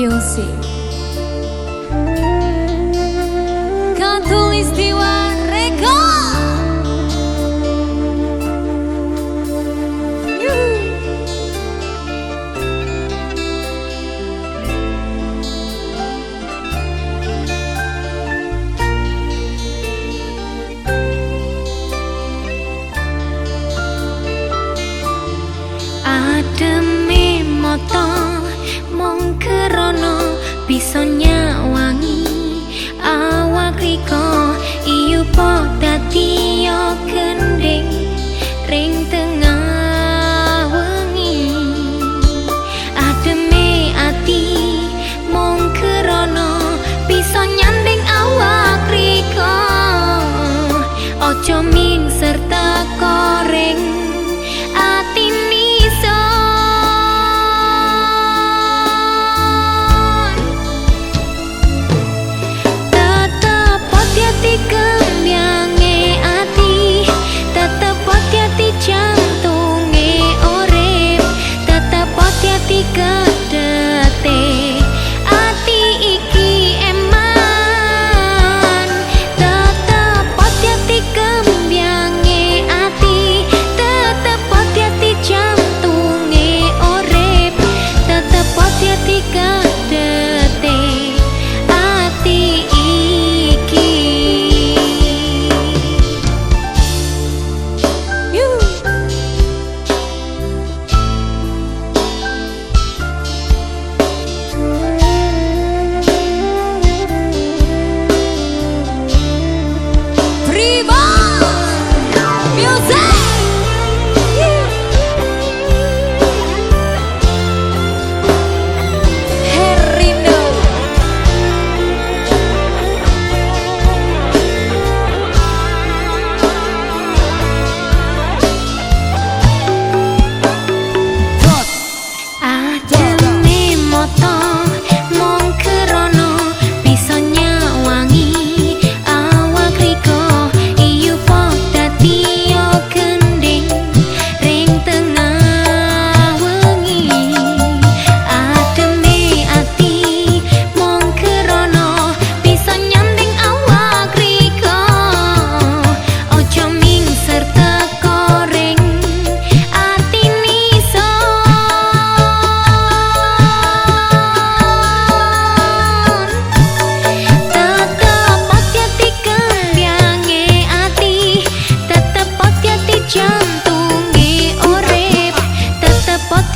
Beyoncé. Canto Stewart. Bisa nyawangi awak riko. Iyo po dadi yo kending ring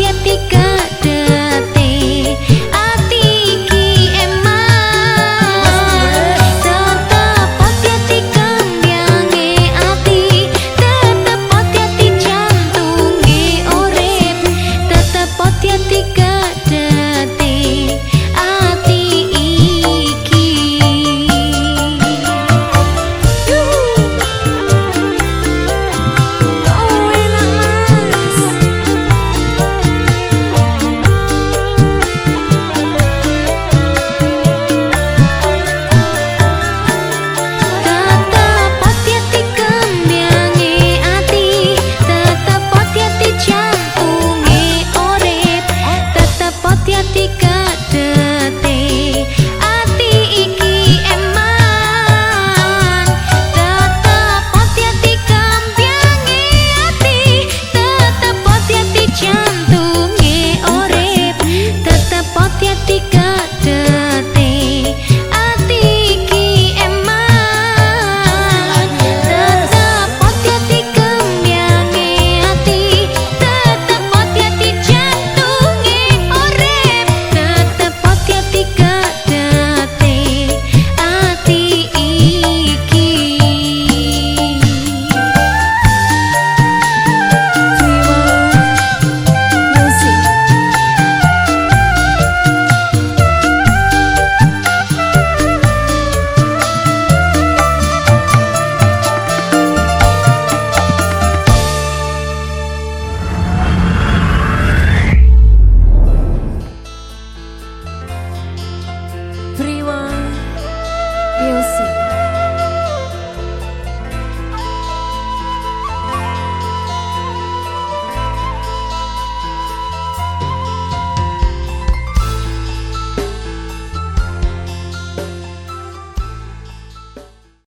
ketika